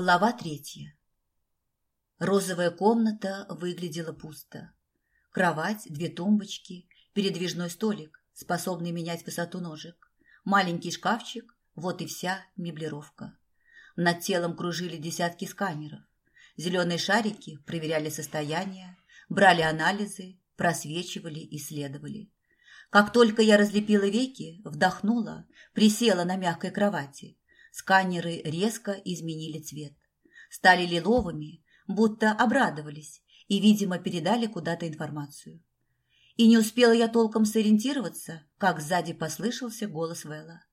Глава третья. Розовая комната выглядела пусто. Кровать, две тумбочки, передвижной столик, способный менять высоту ножек, маленький шкафчик, вот и вся меблировка. Над телом кружили десятки сканеров. Зеленые шарики проверяли состояние, брали анализы, просвечивали, исследовали. Как только я разлепила веки, вдохнула, присела на мягкой кровати, Сканеры резко изменили цвет. Стали лиловыми, будто обрадовались и, видимо, передали куда-то информацию. И не успела я толком сориентироваться, как сзади послышался голос Вэлла.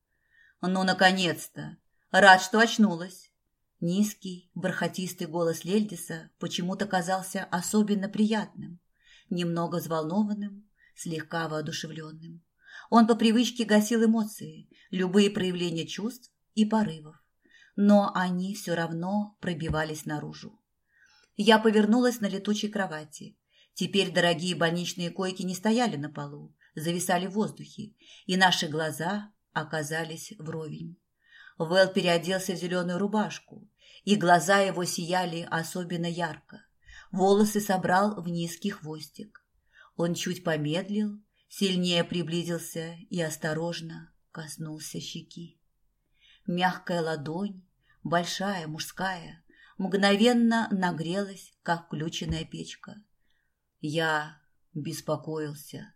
«Ну, наконец-то! Рад, что очнулась!» Низкий, бархатистый голос Лельдиса почему-то казался особенно приятным, немного взволнованным, слегка воодушевленным. Он по привычке гасил эмоции, любые проявления чувств и порывов, но они все равно пробивались наружу. Я повернулась на летучей кровати. Теперь дорогие больничные койки не стояли на полу, зависали в воздухе, и наши глаза оказались вровень. Вэл переоделся в зеленую рубашку, и глаза его сияли особенно ярко. Волосы собрал в низкий хвостик. Он чуть помедлил, сильнее приблизился и осторожно коснулся щеки. Мягкая ладонь, большая, мужская, мгновенно нагрелась, как включенная печка. Я беспокоился,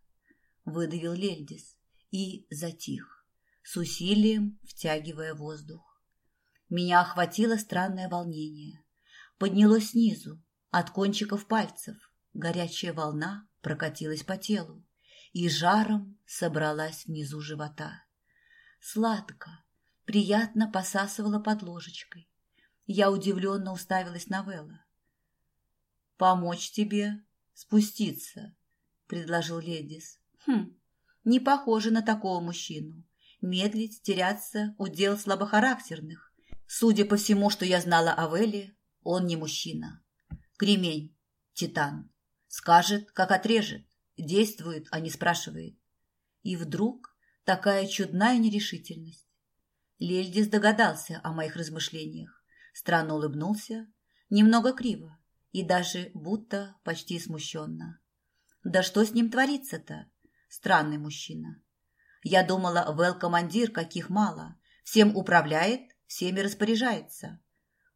выдавил Лельдис и затих, с усилием втягивая воздух. Меня охватило странное волнение. Поднялось снизу, от кончиков пальцев. Горячая волна прокатилась по телу и жаром собралась внизу живота. Сладко, приятно посасывала под ложечкой. Я удивленно уставилась на Вэлла. «Помочь тебе спуститься», — предложил Ледис. «Хм, не похоже на такого мужчину. Медлить, теряться — удел слабохарактерных. Судя по всему, что я знала о Вэлле, он не мужчина. Кремень, титан. Скажет, как отрежет. Действует, а не спрашивает. И вдруг такая чудная нерешительность. Лельдис догадался о моих размышлениях, странно улыбнулся, немного криво и даже будто почти смущенно. Да что с ним творится-то? Странный мужчина. Я думала, Вэл командир, каких мало. Всем управляет, всеми распоряжается.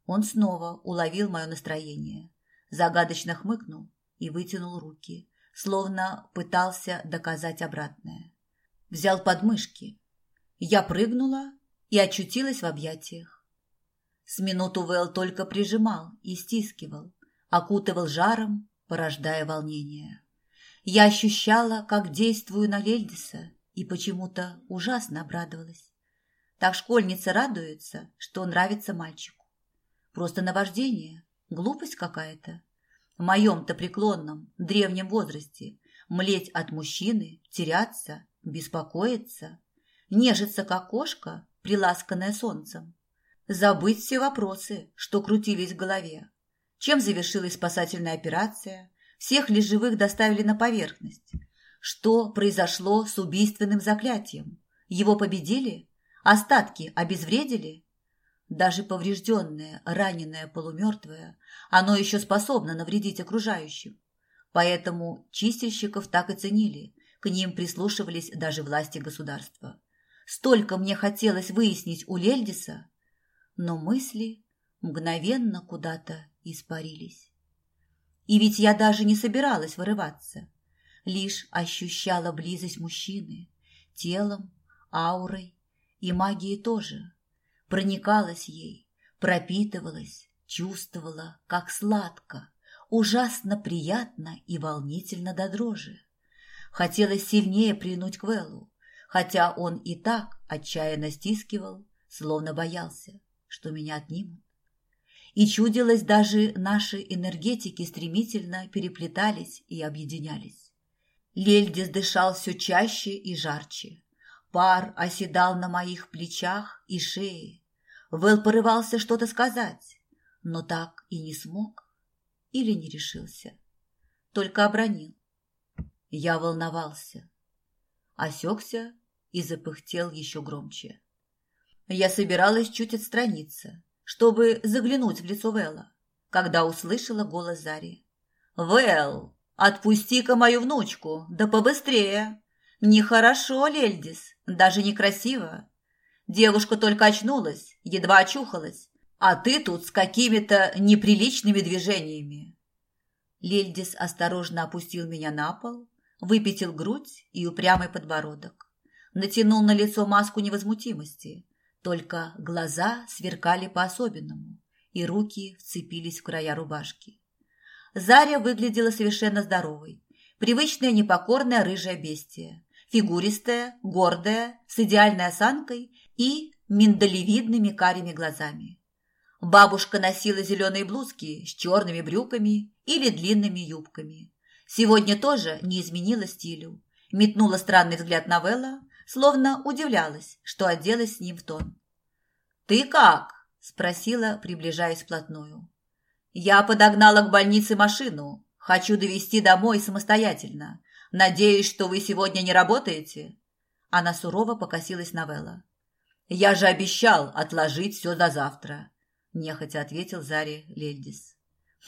Он снова уловил мое настроение, загадочно хмыкнул и вытянул руки, словно пытался доказать обратное. Взял подмышки. Я прыгнула и очутилась в объятиях. С минуту Вэл только прижимал и стискивал, окутывал жаром, порождая волнение. Я ощущала, как действую на Лельдиса, и почему-то ужасно обрадовалась. Так школьница радуется, что нравится мальчику. Просто наваждение, глупость какая-то. В моем-то преклонном, древнем возрасте млеть от мужчины, теряться, беспокоиться, нежиться, как кошка, приласканная солнцем. Забыть все вопросы, что крутились в голове. Чем завершилась спасательная операция? Всех ли живых доставили на поверхность? Что произошло с убийственным заклятием? Его победили? Остатки обезвредили? Даже поврежденное, раненое, полумертвое, оно еще способно навредить окружающим. Поэтому чистильщиков так и ценили, к ним прислушивались даже власти государства. Столько мне хотелось выяснить у Лельдиса, но мысли мгновенно куда-то испарились. И ведь я даже не собиралась вырываться, лишь ощущала близость мужчины, телом, аурой и магией тоже. Проникалась ей, пропитывалась, чувствовала, как сладко, ужасно приятно и волнительно до дрожи. Хотелось сильнее прильнуть к Вэллу, хотя он и так отчаянно стискивал, словно боялся, что меня отнимут. И чудилось, даже наши энергетики стремительно переплетались и объединялись. Лельдис дышал все чаще и жарче. Пар оседал на моих плечах и шее. Вэл порывался что-то сказать, но так и не смог или не решился. Только обронил. Я волновался. Осекся и запыхтел еще громче. Я собиралась чуть отстраниться, чтобы заглянуть в лицо Вэлла, когда услышала голос Зари. «Вэл, отпусти-ка мою внучку, да побыстрее! Нехорошо, Лельдис, даже некрасиво. Девушка только очнулась, едва очухалась, а ты тут с какими-то неприличными движениями». Лельдис осторожно опустил меня на пол, выпятил грудь и упрямый подбородок. Натянул на лицо маску невозмутимости, только глаза сверкали по-особенному, и руки вцепились в края рубашки. Заря выглядела совершенно здоровой, привычная непокорная рыжая бестия, фигуристая, гордая, с идеальной осанкой и миндалевидными карими глазами. Бабушка носила зеленые блузки с черными брюками или длинными юбками. Сегодня тоже не изменила стилю. Метнула странный взгляд на Вэлла, словно удивлялась, что оделась с ним в тон. «Ты как?» – спросила, приближаясь вплотную. «Я подогнала к больнице машину. Хочу довести домой самостоятельно. Надеюсь, что вы сегодня не работаете?» Она сурово покосилась на Вэлла. «Я же обещал отложить все до завтра», – нехотя ответил Заре Лельдис.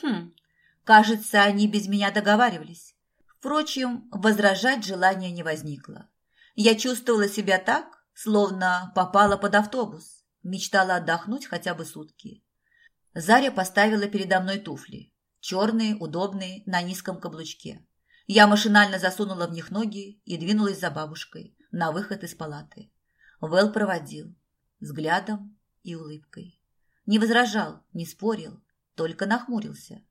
«Хм, кажется, они без меня договаривались. Впрочем, возражать желания не возникло. Я чувствовала себя так, словно попала под автобус, мечтала отдохнуть хотя бы сутки. Заря поставила передо мной туфли, черные, удобные, на низком каблучке. Я машинально засунула в них ноги и двинулась за бабушкой на выход из палаты. Вэл проводил взглядом и улыбкой. Не возражал, не спорил, только нахмурился.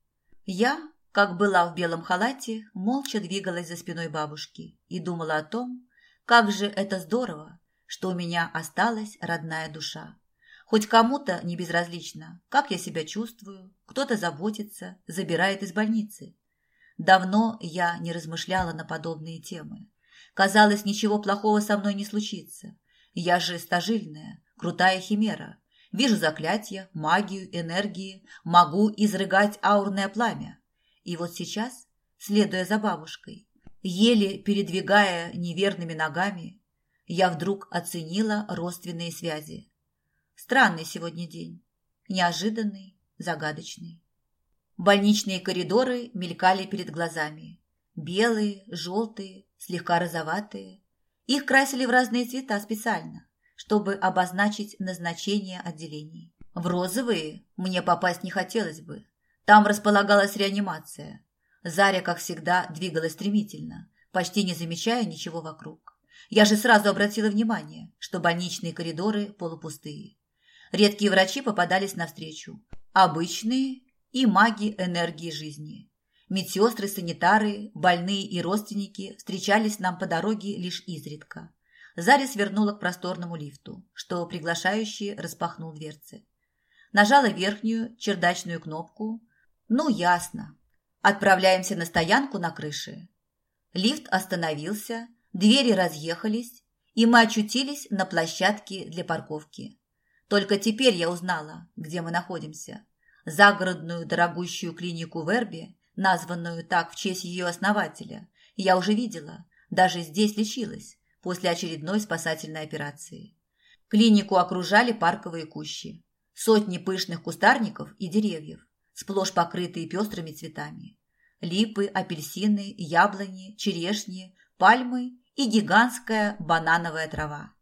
Я, как была в белом халате, молча двигалась за спиной бабушки и думала о том, как же это здорово, что у меня осталась родная душа. Хоть кому-то не безразлично, как я себя чувствую, кто-то заботится, забирает из больницы. Давно я не размышляла на подобные темы. Казалось, ничего плохого со мной не случится. Я же стажильная, крутая химера. Вижу заклятия, магию, энергии, могу изрыгать аурное пламя. И вот сейчас, следуя за бабушкой, Еле передвигая неверными ногами, я вдруг оценила родственные связи. Странный сегодня день. Неожиданный, загадочный. Больничные коридоры мелькали перед глазами. Белые, желтые, слегка розоватые. Их красили в разные цвета специально, чтобы обозначить назначение отделений. В розовые мне попасть не хотелось бы. Там располагалась реанимация. Заря, как всегда, двигалась стремительно, почти не замечая ничего вокруг. Я же сразу обратила внимание, что больничные коридоры полупустые. Редкие врачи попадались навстречу. Обычные и маги энергии жизни. Медсестры, санитары, больные и родственники встречались нам по дороге лишь изредка. Заря свернула к просторному лифту, что приглашающий распахнул дверцы. Нажала верхнюю чердачную кнопку. Ну, ясно, Отправляемся на стоянку на крыше. Лифт остановился, двери разъехались, и мы очутились на площадке для парковки. Только теперь я узнала, где мы находимся. Загородную дорогущую клинику Верби, названную так в честь ее основателя, я уже видела, даже здесь лечилась после очередной спасательной операции. Клинику окружали парковые кущи, сотни пышных кустарников и деревьев, сплошь покрытые пестрыми цветами. Липы, апельсины, яблони, черешни, пальмы и гигантская банановая трава.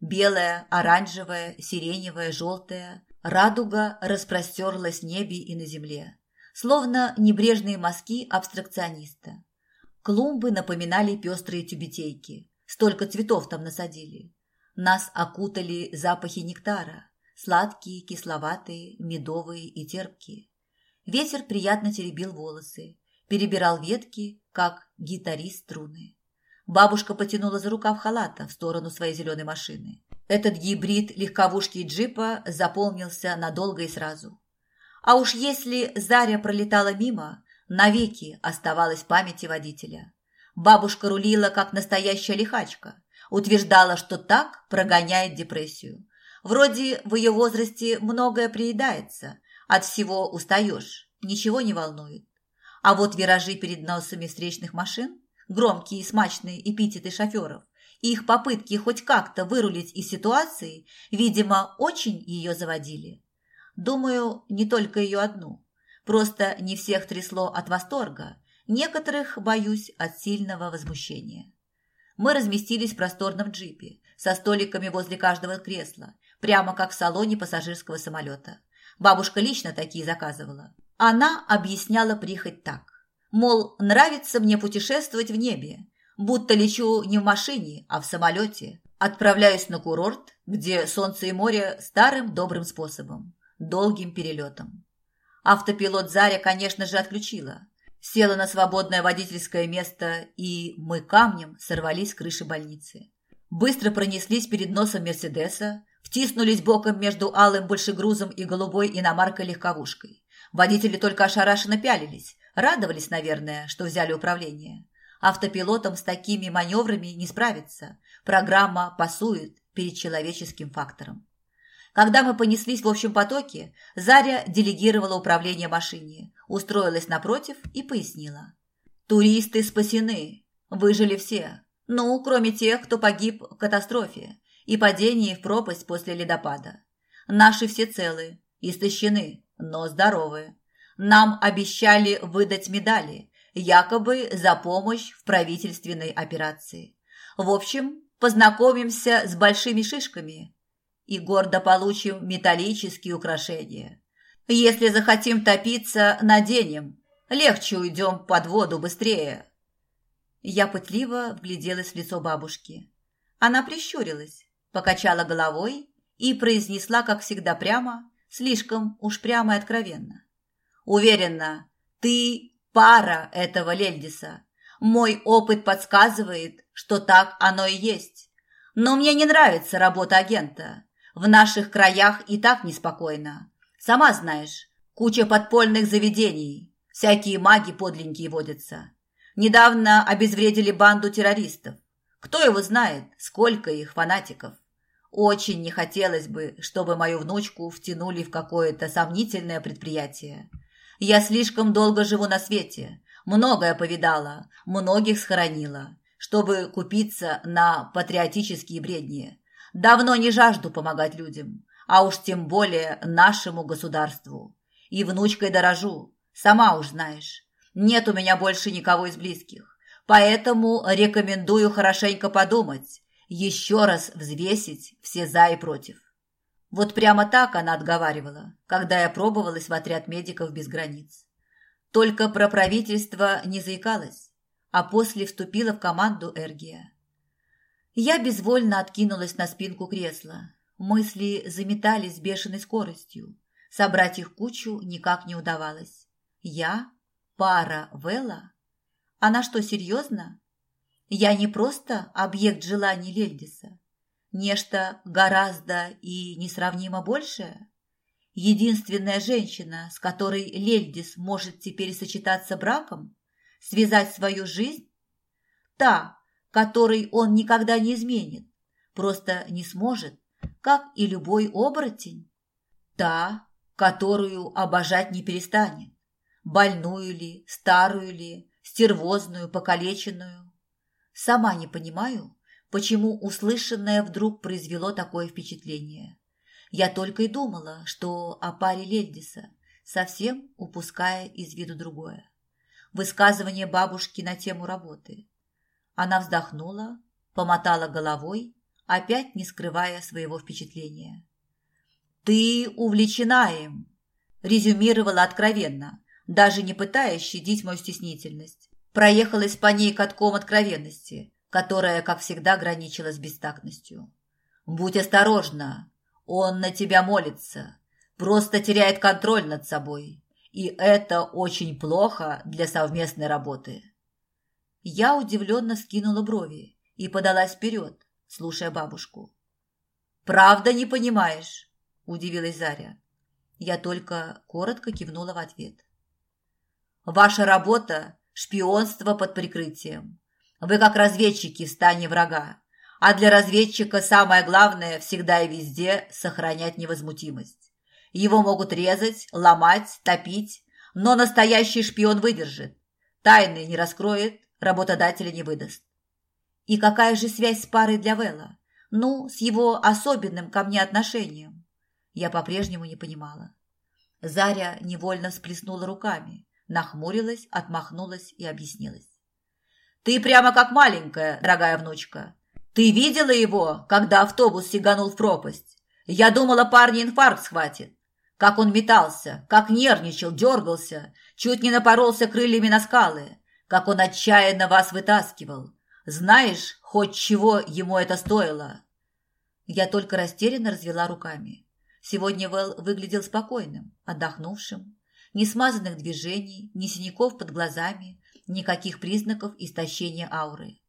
Белая, оранжевая, сиреневая, желтая, радуга распростерлась в небе и на земле, словно небрежные мазки абстракциониста. Клумбы напоминали пестрые тюбетейки, столько цветов там насадили. Нас окутали запахи нектара, сладкие, кисловатые, медовые и терпкие. Ветер приятно теребил волосы, перебирал ветки, как гитарист струны. Бабушка потянула за рукав халата в сторону своей зеленой машины. Этот гибрид легковушки и джипа заполнился надолго и сразу. А уж если Заря пролетала мимо, навеки оставалась в памяти водителя. Бабушка рулила, как настоящая лихачка, утверждала, что так прогоняет депрессию. Вроде в ее возрасте многое приедается, от всего устаешь, ничего не волнует. А вот виражи перед носами встречных машин, громкие и смачные эпитеты шоферов, и их попытки хоть как-то вырулить из ситуации, видимо, очень ее заводили. Думаю, не только ее одну. Просто не всех трясло от восторга, некоторых, боюсь, от сильного возмущения. Мы разместились в просторном джипе, со столиками возле каждого кресла, прямо как в салоне пассажирского самолета. Бабушка лично такие заказывала. Она объясняла прихоть так. Мол, нравится мне путешествовать в небе, будто лечу не в машине, а в самолете. Отправляюсь на курорт, где солнце и море старым добрым способом, долгим перелетом. Автопилот Заря, конечно же, отключила. Села на свободное водительское место, и мы камнем сорвались с крыши больницы. Быстро пронеслись перед носом Мерседеса, втиснулись боком между алым большегрузом и голубой иномаркой-легковушкой. Водители только ошарашенно пялились, радовались, наверное, что взяли управление. Автопилотом с такими маневрами не справиться. Программа пасует перед человеческим фактором. Когда мы понеслись в общем потоке, Заря делегировала управление машине, устроилась напротив и пояснила. «Туристы спасены. Выжили все. Ну, кроме тех, кто погиб в катастрофе и падении в пропасть после ледопада. Наши все целы, истощены, но здоровы. Нам обещали выдать медали, якобы за помощь в правительственной операции. В общем, познакомимся с большими шишками и гордо получим металлические украшения. Если захотим топиться, наденем. Легче уйдем под воду быстрее. Я пытливо вгляделась в лицо бабушки. Она прищурилась, покачала головой и произнесла, как всегда, прямо, слишком уж прямо и откровенно. «Уверена, ты пара этого Лельдиса. Мой опыт подсказывает, что так оно и есть. Но мне не нравится работа агента. В наших краях и так неспокойно. Сама знаешь, куча подпольных заведений. Всякие маги подленькие водятся. Недавно обезвредили банду террористов. Кто его знает, сколько их фанатиков. Очень не хотелось бы, чтобы мою внучку втянули в какое-то сомнительное предприятие. Я слишком долго живу на свете, многое повидала, многих схоронила, чтобы купиться на патриотические бредни. Давно не жажду помогать людям, а уж тем более нашему государству. И внучкой дорожу, сама уж знаешь. Нет у меня больше никого из близких, поэтому рекомендую хорошенько подумать, еще раз взвесить все «за» и «против». Вот прямо так она отговаривала, когда я пробовалась в отряд медиков без границ. Только про правительство не заикалась, а после вступила в команду Эргия. Я безвольно откинулась на спинку кресла. Мысли заметались с бешеной скоростью. Собрать их кучу никак не удавалось. Я? Пара Вела? Она что, серьезно? Я не просто объект желаний Лельдиса. Нечто гораздо и несравнимо большее? Единственная женщина, с которой Лельдис может теперь сочетаться браком? Связать свою жизнь? Та, который он никогда не изменит, просто не сможет, как и любой оборотень. Та, которую обожать не перестанет, больную ли, старую ли, стервозную, покалеченную. Сама не понимаю, почему услышанное вдруг произвело такое впечатление. Я только и думала, что о паре Лельдиса, совсем упуская из виду другое. Высказывание бабушки на тему работы. Она вздохнула, помотала головой, опять не скрывая своего впечатления. «Ты увлечена им», – резюмировала откровенно, даже не пытаясь щадить мою стеснительность. Проехалась по ней катком откровенности, которая, как всегда, граничила с бестактностью. «Будь осторожна, он на тебя молится, просто теряет контроль над собой, и это очень плохо для совместной работы». Я удивленно скинула брови и подалась вперед, слушая бабушку. «Правда не понимаешь?» – удивилась Заря. Я только коротко кивнула в ответ. «Ваша работа – шпионство под прикрытием. Вы как разведчики в стане врага, а для разведчика самое главное всегда и везде сохранять невозмутимость. Его могут резать, ломать, топить, но настоящий шпион выдержит, тайны не раскроет работодателя не выдаст. И какая же связь с парой для Вэлла? Ну, с его особенным ко мне отношением. Я по-прежнему не понимала. Заря невольно всплеснула руками, нахмурилась, отмахнулась и объяснилась. «Ты прямо как маленькая, дорогая внучка. Ты видела его, когда автобус сиганул в пропасть? Я думала, парня инфаркт схватит. Как он метался, как нервничал, дергался, чуть не напоролся крыльями на скалы, как он отчаянно вас вытаскивал. Знаешь, хоть чего ему это стоило?» Я только растерянно развела руками. Сегодня Вэл выглядел спокойным, отдохнувшим. Ни смазанных движений, ни синяков под глазами, никаких признаков истощения ауры.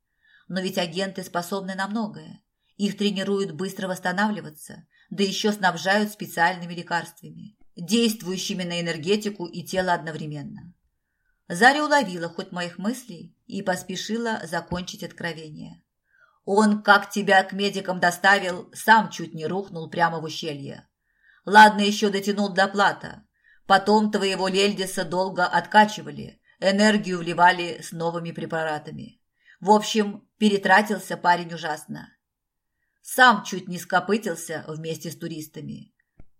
Но ведь агенты способны на многое. Их тренируют быстро восстанавливаться, да еще снабжают специальными лекарствами, действующими на энергетику и тело одновременно. Заря уловила хоть моих мыслей и поспешила закончить откровение. Он, как тебя к медикам доставил, сам чуть не рухнул прямо в ущелье. Ладно, еще дотянул до плата. Потом твоего Лельдиса долго откачивали, энергию вливали с новыми препаратами. В общем, перетратился парень ужасно. Сам чуть не скопытился вместе с туристами.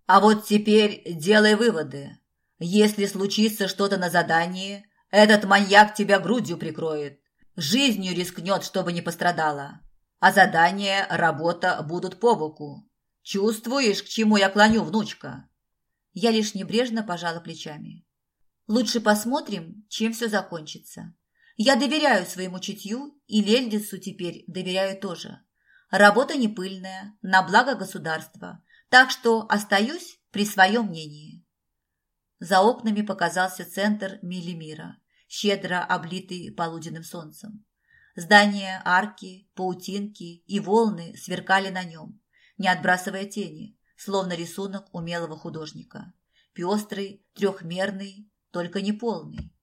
А вот теперь делай выводы. Если случится что-то на задании, этот маньяк тебя грудью прикроет. Жизнью рискнет, чтобы не пострадала а задание, работа будут по боку. Чувствуешь, к чему я клоню, внучка?» Я лишь небрежно пожала плечами. «Лучше посмотрим, чем все закончится. Я доверяю своему чутью, и Лельдису теперь доверяю тоже. Работа не пыльная, на благо государства, так что остаюсь при своем мнении». За окнами показался центр Милимира, щедро облитый полуденным солнцем. Здания, арки, паутинки и волны сверкали на нем, не отбрасывая тени, словно рисунок умелого художника. Пестрый, трехмерный, только не полный.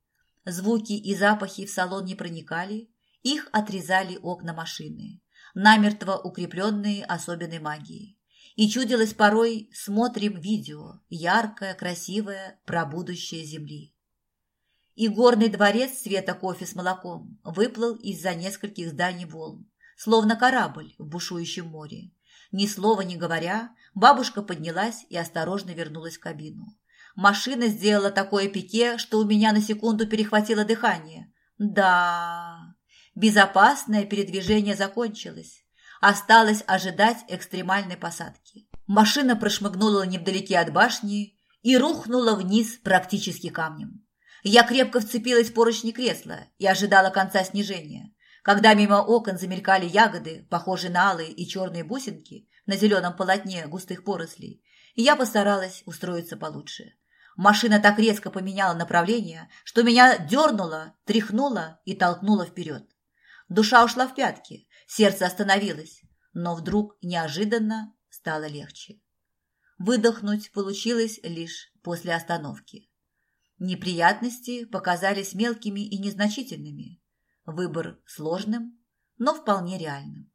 Звуки и запахи в салон не проникали, их отрезали окна машины, намертво укрепленные особенной магией. И чудилось порой «смотрим видео», яркое, красивое, про будущее Земли и горный дворец цвета кофе с молоком выплыл из-за нескольких зданий волн, словно корабль в бушующем море. Ни слова не говоря, бабушка поднялась и осторожно вернулась в кабину. Машина сделала такое пике, что у меня на секунду перехватило дыхание. Да, безопасное передвижение закончилось. Осталось ожидать экстремальной посадки. Машина прошмыгнула невдалеке от башни и рухнула вниз практически камнем. Я крепко вцепилась в поручни кресла и ожидала конца снижения. Когда мимо окон замелькали ягоды, похожие на алые и черные бусинки на зеленом полотне густых порослей, я постаралась устроиться получше. Машина так резко поменяла направление, что меня дернуло, тряхнуло и толкнуло вперед. Душа ушла в пятки, сердце остановилось, но вдруг неожиданно стало легче. Выдохнуть получилось лишь после остановки. Неприятности показались мелкими и незначительными. Выбор сложным, но вполне реальным.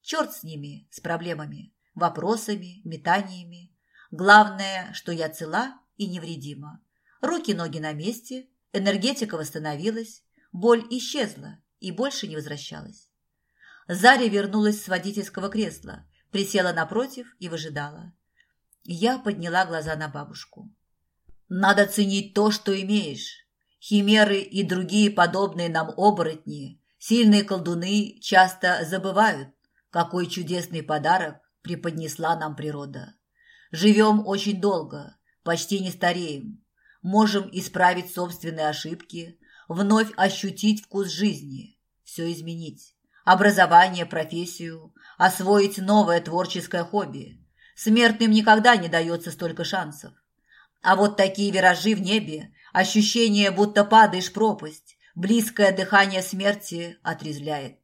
Черт с ними, с проблемами, вопросами, метаниями. Главное, что я цела и невредима. Руки-ноги на месте, энергетика восстановилась, боль исчезла и больше не возвращалась. Заря вернулась с водительского кресла, присела напротив и выжидала. Я подняла глаза на бабушку. Надо ценить то, что имеешь. Химеры и другие подобные нам оборотни, сильные колдуны часто забывают, какой чудесный подарок преподнесла нам природа. Живем очень долго, почти не стареем. Можем исправить собственные ошибки, вновь ощутить вкус жизни, все изменить. Образование, профессию, освоить новое творческое хобби. Смертным никогда не дается столько шансов. А вот такие виражи в небе, ощущение, будто падаешь в пропасть, близкое дыхание смерти отрезвляет.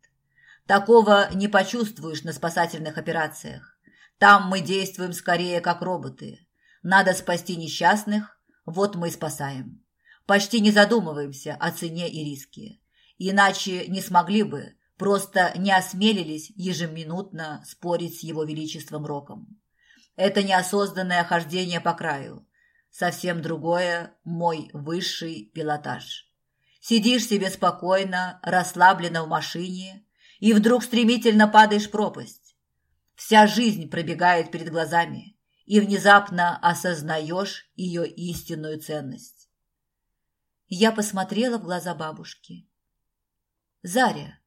Такого не почувствуешь на спасательных операциях. Там мы действуем скорее как роботы. Надо спасти несчастных, вот мы и спасаем. Почти не задумываемся о цене и риске. Иначе не смогли бы, просто не осмелились ежеминутно спорить с его величеством Роком. Это неосознанное хождение по краю – Совсем другое – мой высший пилотаж. Сидишь себе спокойно, расслабленно в машине, и вдруг стремительно падаешь в пропасть. Вся жизнь пробегает перед глазами, и внезапно осознаешь ее истинную ценность. Я посмотрела в глаза бабушки. «Заря,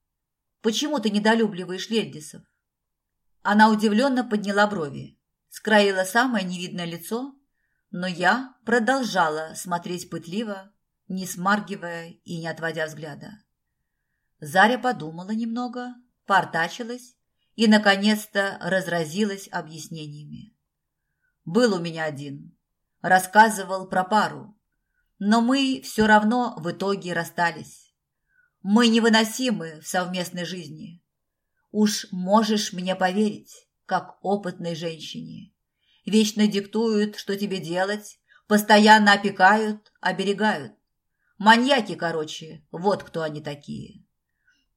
почему ты недолюбливаешь Лельдисов?» Она удивленно подняла брови, скроила самое невидное лицо, но я продолжала смотреть пытливо, не смаргивая и не отводя взгляда. Заря подумала немного, портачилась и, наконец-то, разразилась объяснениями. «Был у меня один. Рассказывал про пару. Но мы все равно в итоге расстались. Мы невыносимы в совместной жизни. Уж можешь мне поверить, как опытной женщине. Вечно диктуют, что тебе делать, постоянно опекают, оберегают. Маньяки, короче, вот кто они такие.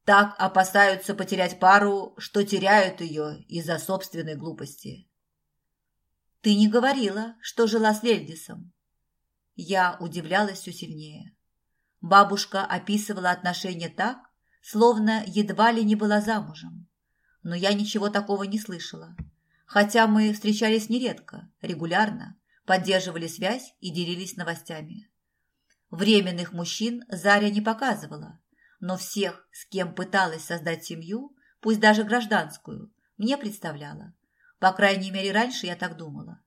Так опасаются потерять пару, что теряют ее из-за собственной глупости. Ты не говорила, что жила с Лельдисом. Я удивлялась все сильнее. Бабушка описывала отношения так, словно едва ли не была замужем но я ничего такого не слышала. Хотя мы встречались нередко, регулярно, поддерживали связь и делились новостями. Временных мужчин Заря не показывала, но всех, с кем пыталась создать семью, пусть даже гражданскую, мне представляла. По крайней мере, раньше я так думала.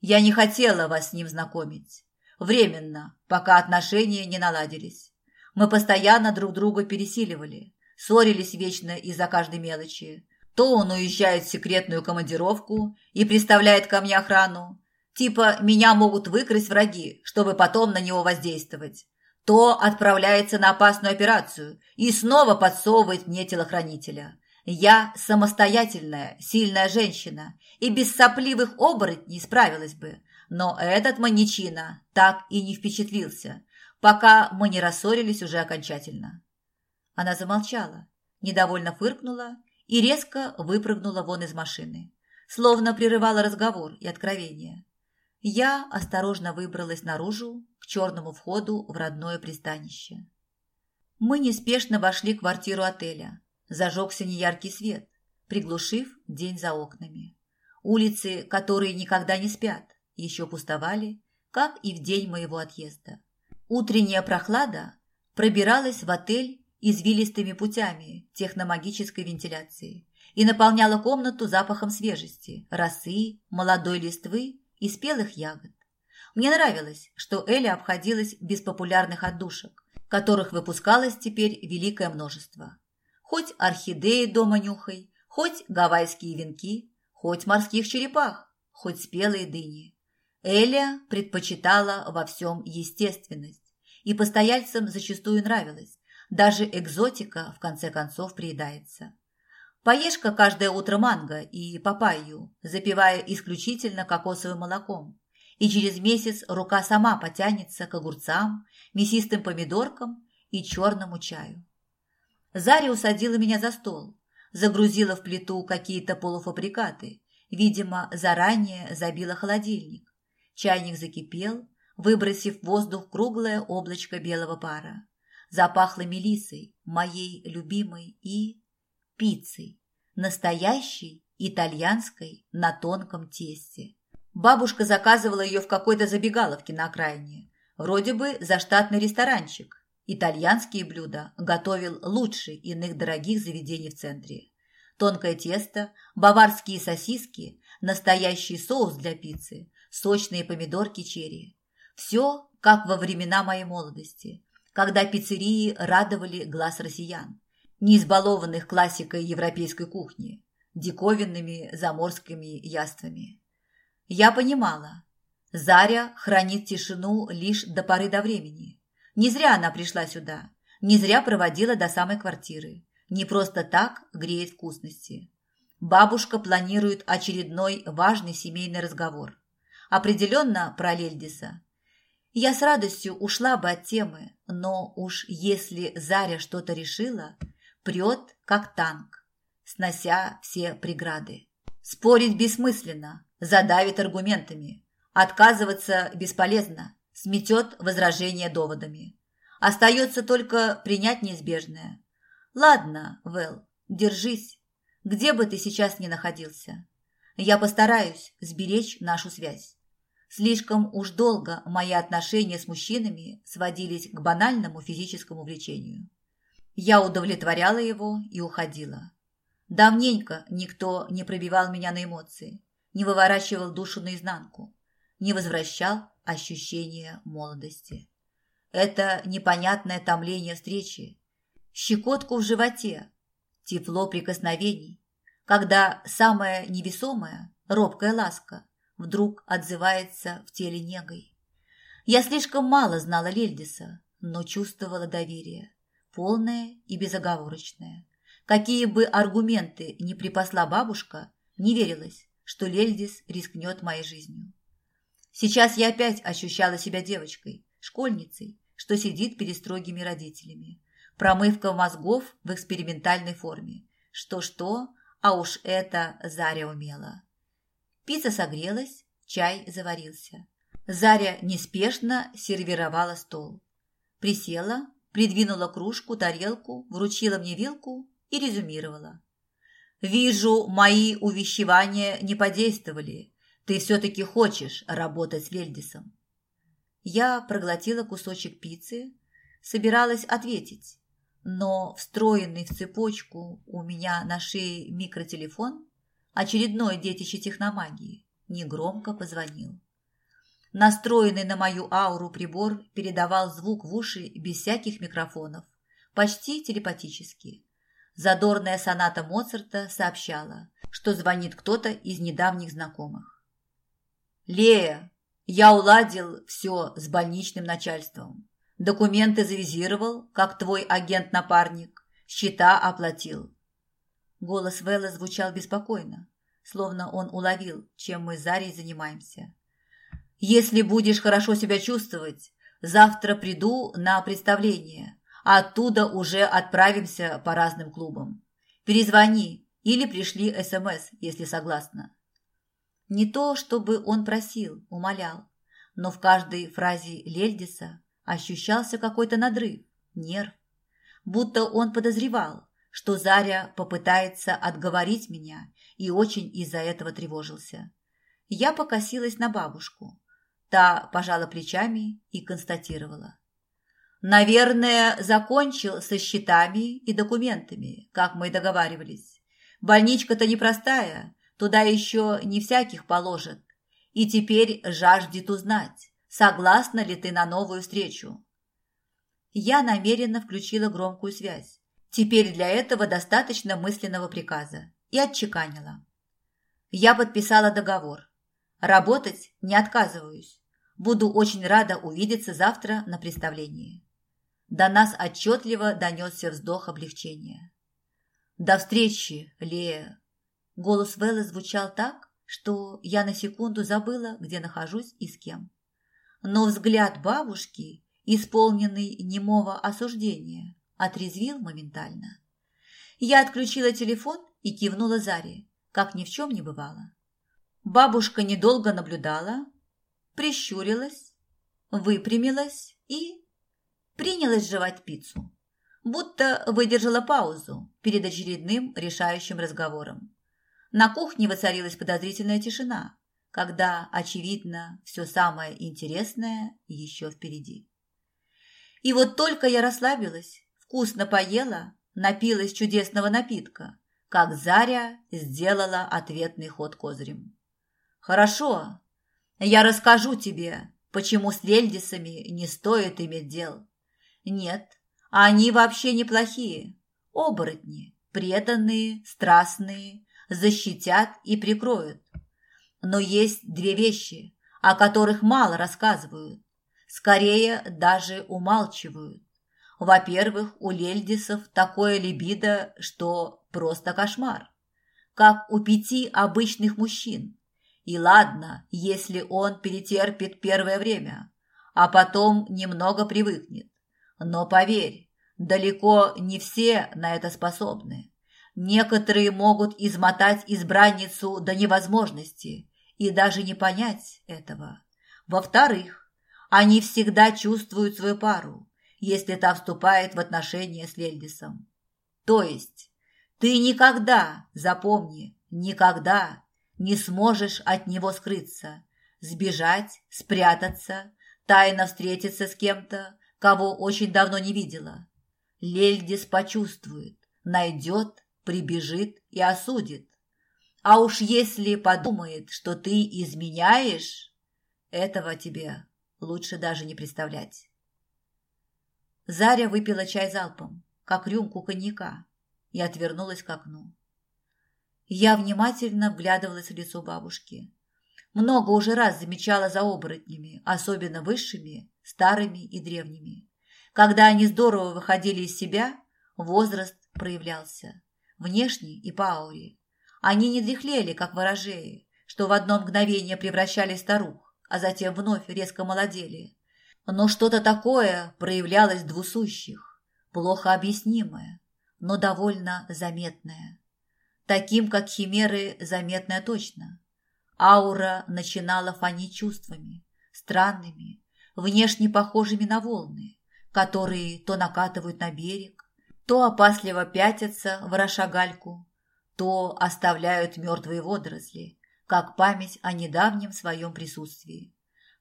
Я не хотела вас с ним знакомить. Временно, пока отношения не наладились. Мы постоянно друг друга пересиливали, ссорились вечно из-за каждой мелочи. То он уезжает в секретную командировку и приставляет ко мне охрану. Типа меня могут выкрасть враги, чтобы потом на него воздействовать. То отправляется на опасную операцию и снова подсовывает мне телохранителя. Я самостоятельная, сильная женщина и без сопливых оборотней справилась бы. Но этот маньячина так и не впечатлился, пока мы не рассорились уже окончательно. Она замолчала, недовольно фыркнула и резко выпрыгнула вон из машины, словно прерывала разговор и откровение. Я осторожно выбралась наружу, к черному входу в родное пристанище. Мы неспешно вошли в квартиру отеля. Зажегся неяркий свет, приглушив день за окнами. Улицы, которые никогда не спят, еще пустовали, как и в день моего отъезда. Утренняя прохлада пробиралась в отель извилистыми путями техномагической вентиляции и наполняла комнату запахом свежести, росы, молодой листвы и спелых ягод. Мне нравилось, что Эля обходилась без популярных отдушек, которых выпускалось теперь великое множество. Хоть орхидеи дома нюхай, хоть гавайские венки, хоть морских черепах, хоть спелые дыни. Эля предпочитала во всем естественность, и постояльцам зачастую нравилось, даже экзотика, в конце концов, приедается. Поешь-ка каждое утро манго и папайю, запивая исключительно кокосовым молоком, и через месяц рука сама потянется к огурцам, мясистым помидоркам и черному чаю. Заря усадила меня за стол, загрузила в плиту какие-то полуфабрикаты, видимо, заранее забила холодильник. Чайник закипел, выбросив в воздух круглое облачко белого пара запахло мелиссой, моей любимой, и пиццей, настоящей итальянской на тонком тесте. Бабушка заказывала ее в какой-то забегаловке на окраине, вроде бы за штатный ресторанчик. Итальянские блюда готовил лучше иных дорогих заведений в центре. Тонкое тесто, баварские сосиски, настоящий соус для пиццы, сочные помидорки черри. Все, как во времена моей молодости, когда пиццерии радовали глаз россиян, не избалованных классикой европейской кухни, диковинными заморскими яствами. Я понимала, Заря хранит тишину лишь до поры до времени. Не зря она пришла сюда, не зря проводила до самой квартиры, не просто так греет вкусности. Бабушка планирует очередной важный семейный разговор. Определенно про Лельдиса я с радостью ушла бы от темы, но уж если Заря что-то решила, прет, как танк, снося все преграды. Спорить бессмысленно, задавит аргументами. Отказываться бесполезно, сметет возражения доводами. Остается только принять неизбежное. Ладно, Вэл, держись, где бы ты сейчас ни находился. Я постараюсь сберечь нашу связь. Слишком уж долго мои отношения с мужчинами сводились к банальному физическому влечению. Я удовлетворяла его и уходила. Давненько никто не пробивал меня на эмоции, не выворачивал душу наизнанку, не возвращал ощущение молодости. Это непонятное томление встречи, щекотку в животе, тепло прикосновений, когда самая невесомая, робкая ласка вдруг отзывается в теле негой. Я слишком мало знала Лельдиса, но чувствовала доверие, полное и безоговорочное. Какие бы аргументы ни припасла бабушка, не верилось, что Лельдис рискнет моей жизнью. Сейчас я опять ощущала себя девочкой, школьницей, что сидит перед строгими родителями. Промывка мозгов в экспериментальной форме. Что-что, а уж это Заря умела. Пицца согрелась, чай заварился. Заря неспешно сервировала стол. Присела, придвинула кружку, тарелку, вручила мне вилку и резюмировала. «Вижу, мои увещевания не подействовали. Ты все-таки хочешь работать с Вельдисом». Я проглотила кусочек пиццы, собиралась ответить, но встроенный в цепочку у меня на шее микротелефон очередное детище техномагии, негромко позвонил. Настроенный на мою ауру прибор передавал звук в уши без всяких микрофонов, почти телепатически. Задорная соната Моцарта сообщала, что звонит кто-то из недавних знакомых. «Лея, я уладил все с больничным начальством. Документы завизировал, как твой агент-напарник. Счета оплатил. Голос Вэлла звучал беспокойно, словно он уловил, чем мы с Зарей занимаемся. «Если будешь хорошо себя чувствовать, завтра приду на представление, а оттуда уже отправимся по разным клубам. Перезвони или пришли СМС, если согласна». Не то, чтобы он просил, умолял, но в каждой фразе Лельдиса ощущался какой-то надрыв, нерв, будто он подозревал, что Заря попытается отговорить меня и очень из-за этого тревожился. Я покосилась на бабушку. Та пожала плечами и констатировала. «Наверное, закончил со счетами и документами, как мы и договаривались. Больничка-то непростая, туда еще не всяких положат. И теперь жаждет узнать, согласна ли ты на новую встречу». Я намеренно включила громкую связь Теперь для этого достаточно мысленного приказа. И отчеканила. Я подписала договор. Работать не отказываюсь. Буду очень рада увидеться завтра на представлении. До нас отчетливо донесся вздох облегчения. «До встречи, Лея!» Голос Вэлла звучал так, что я на секунду забыла, где нахожусь и с кем. Но взгляд бабушки, исполненный немого осуждения, отрезвил моментально. Я отключила телефон и кивнула Заре, как ни в чем не бывало. Бабушка недолго наблюдала, прищурилась, выпрямилась и принялась жевать пиццу, будто выдержала паузу перед очередным решающим разговором. На кухне воцарилась подозрительная тишина, когда, очевидно, все самое интересное еще впереди. И вот только я расслабилась, вкусно поела, напилась чудесного напитка, как Заря сделала ответный ход козырем. «Хорошо, я расскажу тебе, почему с Лельдисами не стоит иметь дел. Нет, они вообще неплохие, оборотни, преданные, страстные, защитят и прикроют. Но есть две вещи, о которых мало рассказывают, скорее даже умалчивают. Во-первых, у Лельдисов такое либидо, что просто кошмар. Как у пяти обычных мужчин. И ладно, если он перетерпит первое время, а потом немного привыкнет. Но поверь, далеко не все на это способны. Некоторые могут измотать избранницу до невозможности и даже не понять этого. Во-вторых, они всегда чувствуют свою пару если та вступает в отношения с Лельдисом. То есть ты никогда, запомни, никогда Не сможешь от него скрыться, сбежать, спрятаться, тайно встретиться с кем-то, кого очень давно не видела. Лельдис почувствует, найдет, прибежит и осудит. А уж если подумает, что ты изменяешь, этого тебе лучше даже не представлять. Заря выпила чай залпом, как рюмку коньяка, и отвернулась к окну. Я внимательно вглядывалась в лицо бабушки. Много уже раз замечала за оборотнями, особенно высшими, старыми и древними. Когда они здорово выходили из себя, возраст проявлялся, внешне и по ауре. Они не дряхлели, как ворожеи, что в одно мгновение превращали старух, а затем вновь резко молодели. Но что-то такое проявлялось в двусущих, плохо объяснимое, но довольно заметное. Таким, как химеры, заметное точно. Аура начинала фонить чувствами, странными, внешне похожими на волны, которые то накатывают на берег, то опасливо пятятся, вороша гальку, то оставляют мертвые водоросли, как память о недавнем своем присутствии.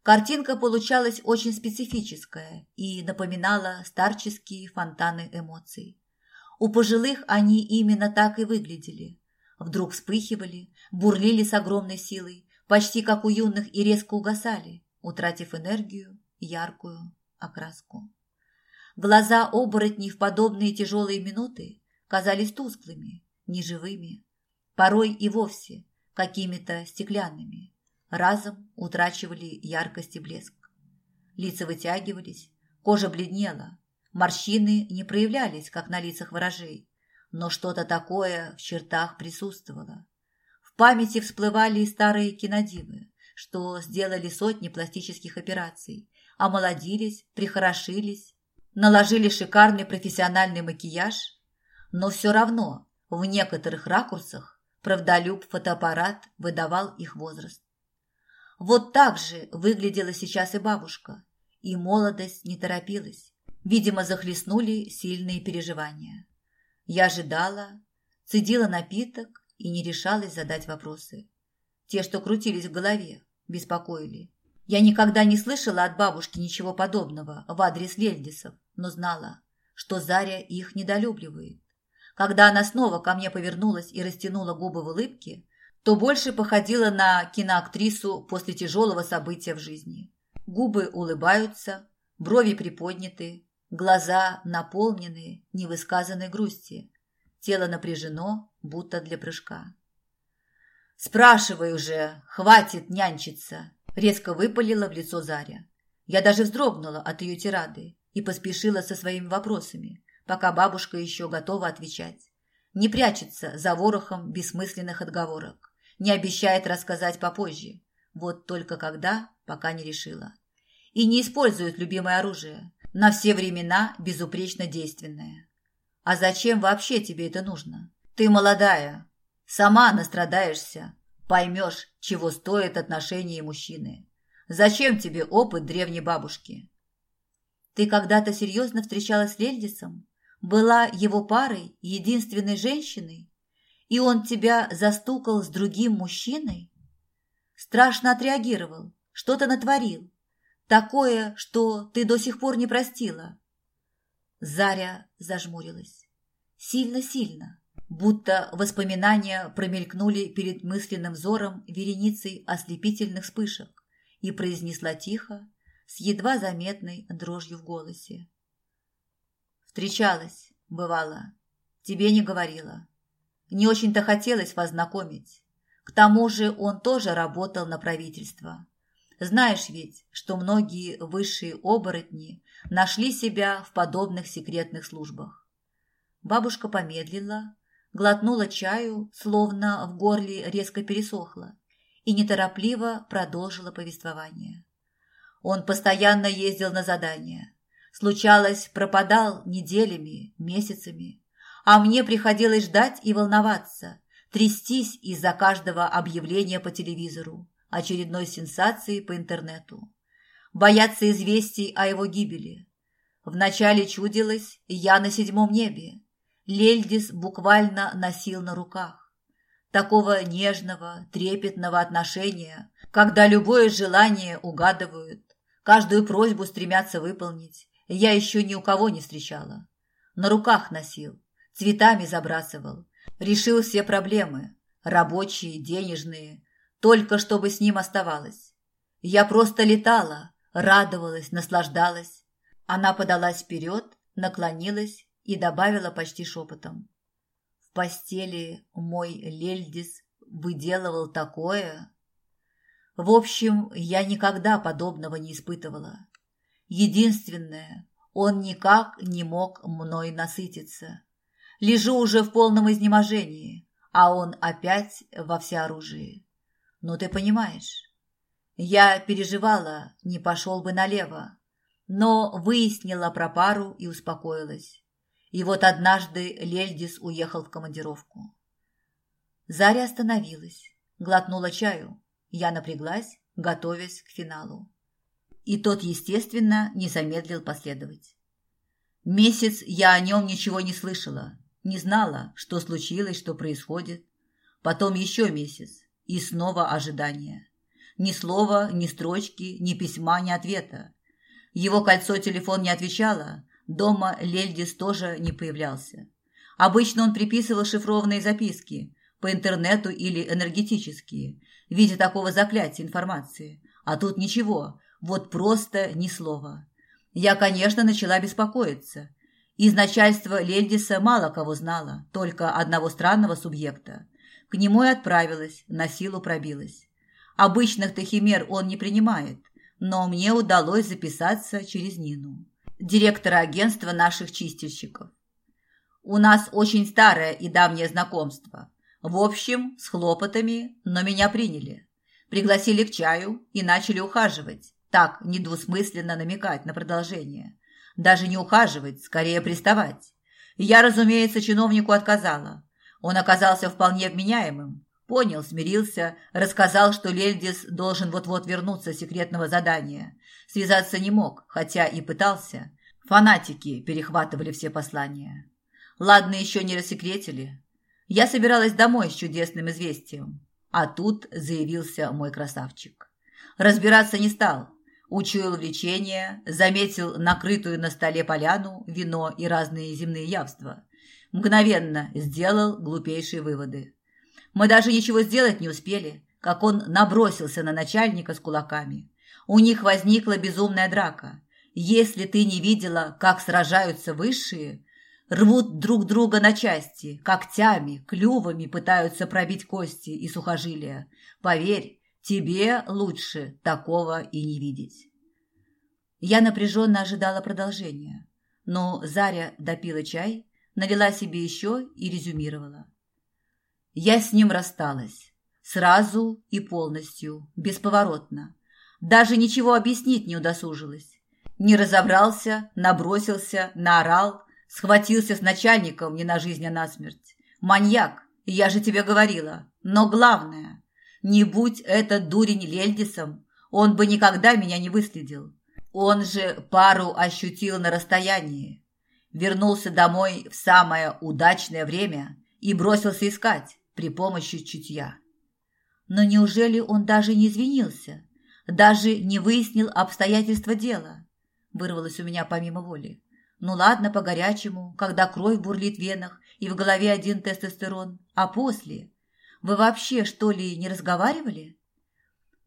Картинка получалась очень специфическая и напоминала старческие фонтаны эмоций. У пожилых они именно так и выглядели. Вдруг вспыхивали, бурлили с огромной силой, почти как у юных и резко угасали, утратив энергию, яркую окраску. Глаза оборотней в подобные тяжелые минуты казались тусклыми, неживыми, порой и вовсе какими-то стеклянными, разом утрачивали яркость и блеск. Лица вытягивались, кожа бледнела, морщины не проявлялись, как на лицах ворожей, но что-то такое в чертах присутствовало. В памяти всплывали старые кинодивы, что сделали сотни пластических операций, омолодились, прихорошились, наложили шикарный профессиональный макияж, но все равно в некоторых ракурсах правдолюб фотоаппарат выдавал их возраст. Вот так же выглядела сейчас и бабушка, и молодость не торопилась. Видимо, захлестнули сильные переживания. Я ожидала, цедила напиток и не решалась задать вопросы. Те, что крутились в голове, беспокоили. Я никогда не слышала от бабушки ничего подобного в адрес Лельдисов, но знала, что Заря их недолюбливает. Когда она снова ко мне повернулась и растянула губы в улыбке, то больше походила на киноактрису после тяжелого события в жизни. Губы улыбаются, брови приподняты, глаза наполнены невысказанной грусти, тело напряжено, будто для прыжка. «Спрашивай уже, хватит нянчиться!» Резко выпалила в лицо Заря. Я даже вздрогнула от ее тирады и поспешила со своими вопросами, пока бабушка еще готова отвечать. Не прячется за ворохом бессмысленных отговорок, не обещает рассказать попозже. Вот только когда, пока не решила. И не использует любимое оружие, на все времена безупречно действенное. А зачем вообще тебе это нужно? Ты молодая, сама настрадаешься, поймешь, чего стоит отношение мужчины. Зачем тебе опыт древней бабушки? Ты когда-то серьезно встречалась с Лельдисом? Была его парой, единственной женщиной? И он тебя застукал с другим мужчиной? Страшно отреагировал, что-то натворил. Такое, что ты до сих пор не простила. Заря зажмурилась. Сильно-сильно, будто воспоминания промелькнули перед мысленным взором вереницей ослепительных вспышек и произнесла тихо, с едва заметной дрожью в голосе. «Встречалась, бывало. Тебе не говорила. Не очень-то хотелось вас знакомить. К тому же он тоже работал на правительство. Знаешь ведь, что многие высшие оборотни нашли себя в подобных секретных службах. Бабушка помедлила, глотнула чаю, словно в горле резко пересохло, и неторопливо продолжила повествование. Он постоянно ездил на задания. Случалось, пропадал неделями, месяцами. А мне приходилось ждать и волноваться, трястись из-за каждого объявления по телевизору, очередной сенсации по интернету. Бояться известий о его гибели. Вначале чудилось, я на седьмом небе. Лельдис буквально носил на руках. такого нежного, трепетного отношения, когда любое желание угадывают, каждую просьбу стремятся выполнить, я еще ни у кого не встречала. На руках носил, цветами забрасывал, решил все проблемы, рабочие, денежные, только чтобы с ним оставалось. Я просто летала, радовалась, наслаждалась. Она подалась вперед, наклонилась и добавила почти шепотом. В постели мой Лельдис выделывал такое. В общем, я никогда подобного не испытывала. Единственное, он никак не мог мной насытиться. Лежу уже в полном изнеможении, а он опять во всеоружии. Ну, ты понимаешь. Я переживала, не пошел бы налево, но выяснила про пару и успокоилась. И вот однажды Лельдис уехал в командировку. Заря остановилась, глотнула чаю. Я напряглась, готовясь к финалу. И тот, естественно, не замедлил последовать. Месяц я о нем ничего не слышала, не знала, что случилось, что происходит. Потом еще месяц, и снова ожидание. Ни слова, ни строчки, ни письма, ни ответа. Его кольцо телефон не отвечало, Дома Лельдис тоже не появлялся. Обычно он приписывал шифрованные записки по интернету или энергетические, в виде такого заклятия информации. А тут ничего, вот просто ни слова. Я, конечно, начала беспокоиться. Из начальства Лельдиса мало кого знала, только одного странного субъекта. К нему и отправилась, на силу пробилась. Обычных тахимер он не принимает, но мне удалось записаться через Нину директора агентства наших чистильщиков. У нас очень старое и давнее знакомство. В общем, с хлопотами, но меня приняли. Пригласили к чаю и начали ухаживать. Так, недвусмысленно намекать на продолжение. Даже не ухаживать, скорее приставать. Я, разумеется, чиновнику отказала. Он оказался вполне вменяемым. Понял, смирился, рассказал, что Лельдис должен вот-вот вернуться с секретного задания. Связаться не мог, хотя и пытался. Фанатики перехватывали все послания. Ладно, еще не рассекретили. Я собиралась домой с чудесным известием. А тут заявился мой красавчик. Разбираться не стал. Учуял влечение, заметил накрытую на столе поляну, вино и разные земные явства. Мгновенно сделал глупейшие выводы. Мы даже ничего сделать не успели, как он набросился на начальника с кулаками. У них возникла безумная драка. Если ты не видела, как сражаются высшие, рвут друг друга на части, когтями, клювами пытаются пробить кости и сухожилия. Поверь, тебе лучше такого и не видеть. Я напряженно ожидала продолжения, но Заря допила чай, налила себе еще и резюмировала. Я с ним рассталась. Сразу и полностью, бесповоротно. Даже ничего объяснить не удосужилась. Не разобрался, набросился, наорал, схватился с начальником не на жизнь, а на смерть. Маньяк, я же тебе говорила. Но главное, не будь этот дурень Лельдисом, он бы никогда меня не выследил. Он же пару ощутил на расстоянии. Вернулся домой в самое удачное время и бросился искать при помощи чутья. Но неужели он даже не извинился, даже не выяснил обстоятельства дела? Вырвалось у меня помимо воли. Ну ладно, по-горячему, когда кровь бурлит в венах и в голове один тестостерон. А после? Вы вообще, что ли, не разговаривали?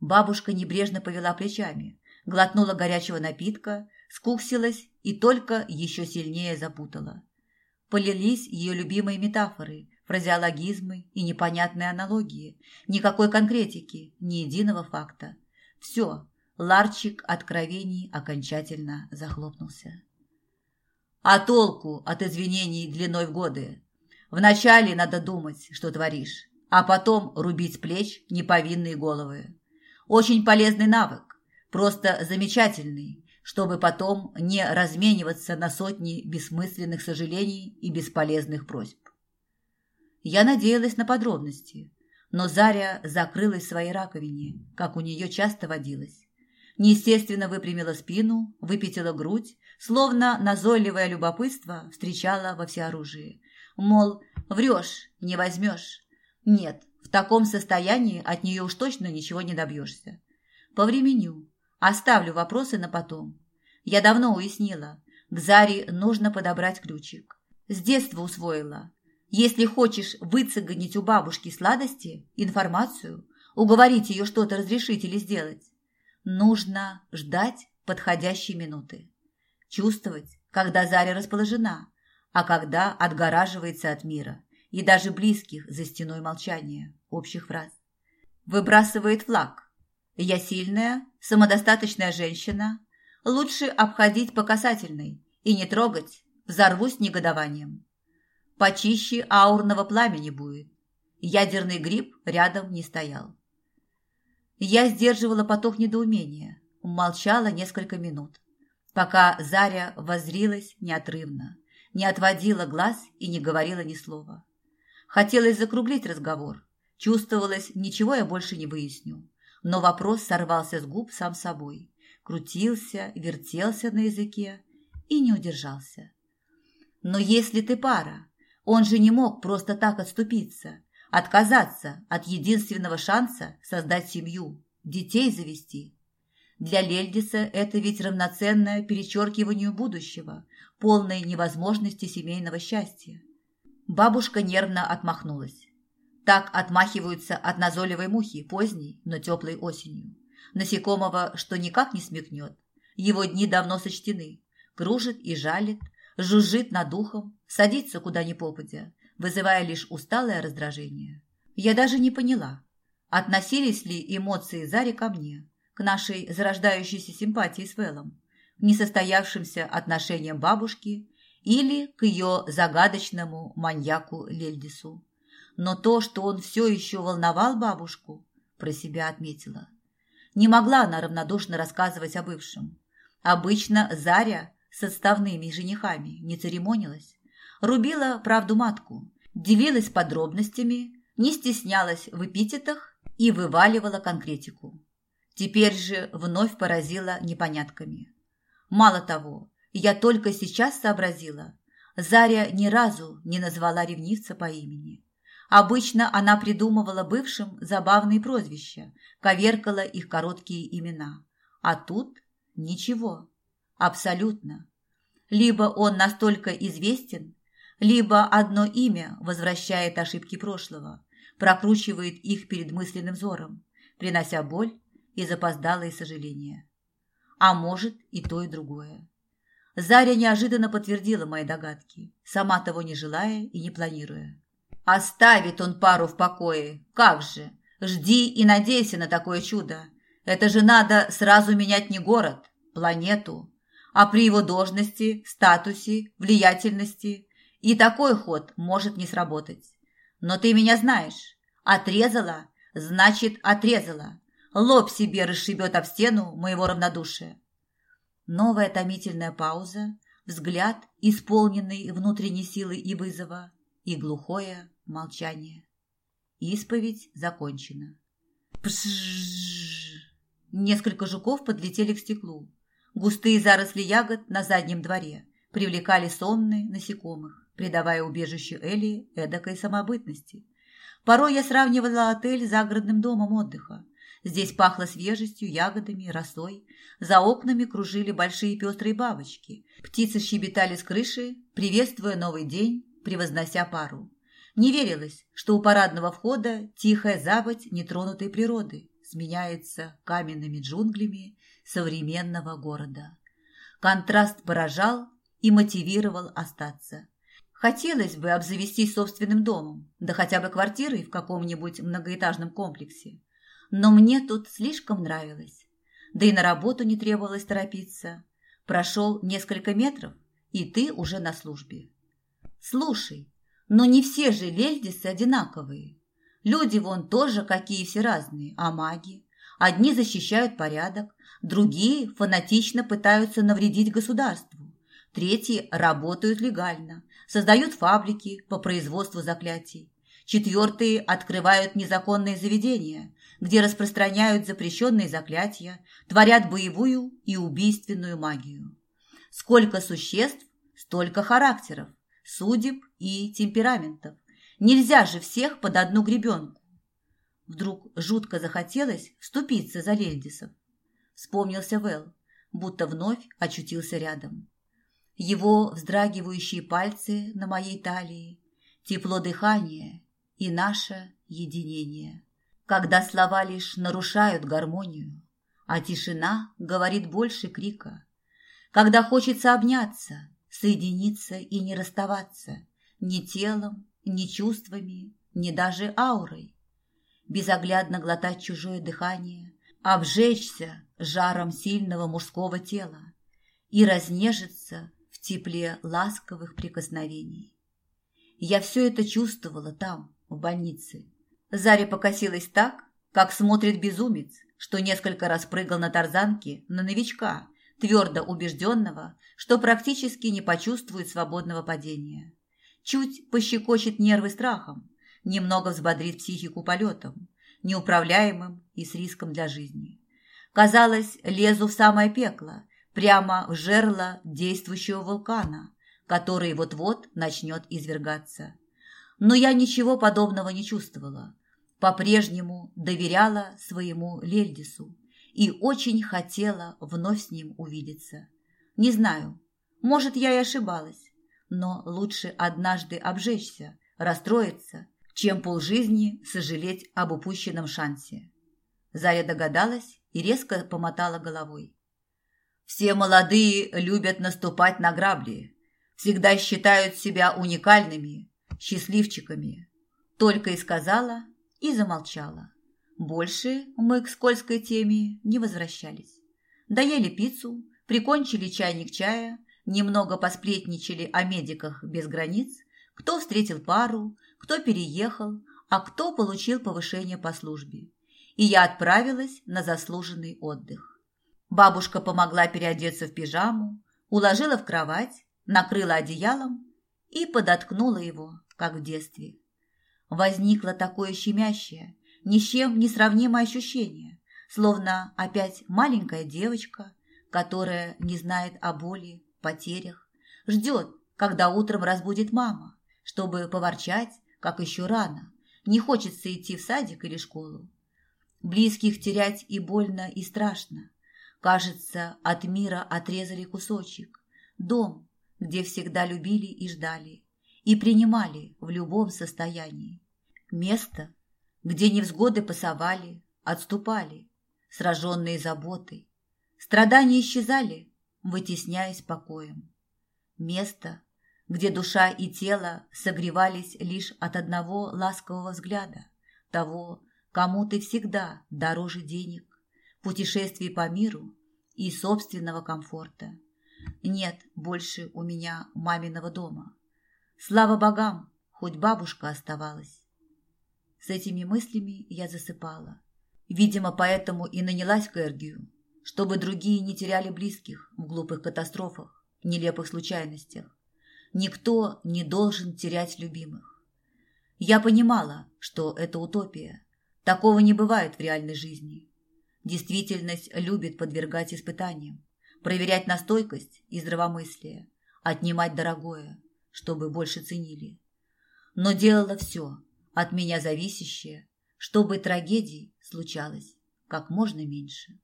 Бабушка небрежно повела плечами, глотнула горячего напитка, скуксилась и только еще сильнее запутала. Полились ее любимые метафоры, фразеологизмы и непонятные аналогии. Никакой конкретики, ни единого факта. Все, ларчик откровений окончательно захлопнулся. А толку от извинений длиной в годы? Вначале надо думать, что творишь, а потом рубить с плеч неповинные головы. Очень полезный навык, просто замечательный, чтобы потом не размениваться на сотни бессмысленных сожалений и бесполезных просьб. Я надеялась на подробности, но Заря закрылась в своей раковине, как у нее часто водилось неестественно выпрямила спину, выпятила грудь, словно назойливое любопытство встречала во всеоружии. Мол, врешь, не возьмешь. Нет, таком состоянии от нее уж точно ничего не добьешься. Повременю. Оставлю вопросы на потом. Я давно уяснила. К Заре нужно подобрать ключик. С детства усвоила. Если хочешь выцегонить у бабушки сладости, информацию, уговорить ее что-то разрешить или сделать, нужно ждать подходящей минуты. Чувствовать, когда Заря расположена, а когда отгораживается от мира и даже близких за стеной молчания, общих фраз. Выбрасывает флаг. Я сильная, самодостаточная женщина. Лучше обходить по касательной и не трогать, взорвусь негодованием. Почище аурного пламени будет. Ядерный гриб рядом не стоял. Я сдерживала поток недоумения, молчала несколько минут, пока Заря воззрилась неотрывно, не отводила глаз и не говорила ни слова. Хотелось закруглить разговор. Чувствовалось, ничего я больше не выясню. Но вопрос сорвался с губ сам собой. Крутился, вертелся на языке и не удержался. «Но если ты пара, он же не мог просто так отступиться, отказаться от единственного шанса создать семью, детей завести. Для Лельдиса это ведь равноценное перечеркиванию будущего, полной невозможности семейного счастья. Бабушка нервно отмахнулась. Так отмахиваются от назойливой мухи поздней, но теплой осенью. Насекомого, что никак не смекнет. Его дни давно сочтены. Кружит и жалит, жужжит над духом, садится куда ни попадя, вызывая лишь усталое раздражение. Я даже не поняла, относились ли эмоции Зари ко мне, к нашей зарождающейся симпатии с Вэллом, к несостоявшимся отношениям бабушки или к ее загадочному маньяку Лельдису. Но то, что он все еще волновал бабушку, про себя отметила. Не могла она равнодушно рассказывать о бывшем. Обычно Заря с отставными женихами не церемонилась, рубила правду матку, делилась подробностями, не стеснялась в эпитетах и вываливала конкретику. Теперь же вновь поразила непонятками. Мало того, я только сейчас сообразила, Заря ни разу не назвала ревнивца по имени. Обычно она придумывала бывшим забавные прозвища, коверкала их короткие имена. А тут ничего. Абсолютно. Либо он настолько известен, либо одно имя возвращает ошибки прошлого, прокручивает их перед мысленным взором, принося боль и запоздалые сожаления. А может и то, и другое. Заря неожиданно подтвердила мои догадки, сама того не желая и не планируя. Оставит он пару в покое. Как же? Жди и надейся на такое чудо. Это же надо сразу менять не город, планету. А при его должности, статусе, влиятельности и такой ход может не сработать. Но ты меня знаешь. Отрезала, значит отрезала. Лоб себе расшибет об стену моего равнодушия. Новая томительная пауза, взгляд, исполненный внутренней силы и вызова, и глухое молчание. Исповедь закончена. Пшшш! Несколько жуков подлетели к стеклу. Густые заросли ягод на заднем дворе привлекали сонные насекомых, придавая убежищу Элли эдакой самобытности. Порой я сравнивала отель с загородным домом отдыха. Здесь пахло свежестью, ягодами, росой. За окнами кружили большие пестрые бабочки. Птицы щебетали с крыши, приветствуя новый день, превознося пару. Не верилось, что у парадного входа тихая заводь нетронутой природы сменяется каменными джунглями современного города. Контраст поражал и мотивировал остаться. Хотелось бы обзавестись собственным домом, да хотя бы квартирой в каком-нибудь многоэтажном комплексе. Но мне тут слишком нравилось. Да и на работу не требовалось торопиться. Прошел несколько метров, и ты уже на службе. Слушай, но не все же лельдисы одинаковые. Люди вон тоже какие все разные, а маги. Одни защищают порядок, другие фанатично пытаются навредить государству, третьи работают легально, создают фабрики по производству заклятий, четвертые открывают незаконные заведения, где распространяют запрещенные заклятия, творят боевую и убийственную магию. Сколько существ, столько характеров, судеб и темпераментов. Нельзя же всех под одну гребенку. Вдруг жутко захотелось вступиться за Лельдисов. Вспомнился Вэл, будто вновь очутился рядом. Его вздрагивающие пальцы на моей талии, тепло дыхания и наше единение. Когда слова лишь нарушают гармонию, а тишина говорит больше крика. Когда хочется обняться, соединиться и не расставаться ни телом, ни чувствами, ни даже аурой. Безоглядно глотать чужое дыхание, обжечься жаром сильного мужского тела и разнежиться в тепле ласковых прикосновений. Я все это чувствовала там, в больнице. Заря покосилась так, как смотрит безумец, что несколько раз прыгал на тарзанке на новичка, твердо убежденного, что практически не почувствует свободного падения. Чуть пощекочет нервы страхом, немного взбодрит психику полетом, неуправляемым и с риском для жизни. Казалось, лезу в самое пекло, прямо в жерло действующего вулкана, который вот-вот начнет извергаться. Но я ничего подобного не чувствовала. По-прежнему доверяла своему Лельдису и очень хотела вновь с ним увидеться. Не знаю, может, я и ошибалась, но лучше однажды обжечься, расстроиться, чем полжизни сожалеть об упущенном шансе. Заря догадалась и резко помотала головой. Все молодые любят наступать на грабли, всегда считают себя уникальными, счастливчиками. Только и сказала, и замолчала. Больше мы к скользкой теме не возвращались. Доели пиццу, прикончили чайник чая, немного посплетничали о медиках без границ, кто встретил пару, кто переехал, а кто получил повышение по службе. И я отправилась на заслуженный отдых. Бабушка помогла переодеться в пижаму, уложила в кровать, накрыла одеялом и подоткнула его, как в детстве. Возникло такое щемящее, ни с чем не сравнимое ощущение, словно опять маленькая девочка, которая не знает о боли, потерях, ждет, когда утром разбудит мама, чтобы поворчать, как еще рано, не хочется идти в садик или школу. Близких терять и больно, и страшно. Кажется, от мира отрезали кусочек. Дом, где всегда любили и ждали, и принимали в любом состоянии. Место, где невзгоды пасовали, отступали, сраженные заботой. Страдания исчезали, вытесняясь покоем. Место, где душа и тело согревались лишь от одного ласкового взгляда, того, кому ты всегда дороже денег, путешествий по миру и собственного комфорта. Нет больше у меня маминого дома. Слава богам, хоть бабушка оставалась. С этими мыслями я засыпала. Видимо, поэтому и нанялась к Эргию, чтобы другие не теряли близких в глупых катастрофах, нелепых случайностях. Никто не должен терять любимых. Я понимала, что это утопия. Такого не бывает в реальной жизни. Действительность любит подвергать испытаниям, проверять настойкость и здравомыслие, отнимать дорогое, чтобы больше ценили. Но делала все, от меня зависящее, чтобы трагедий случалось как можно меньше.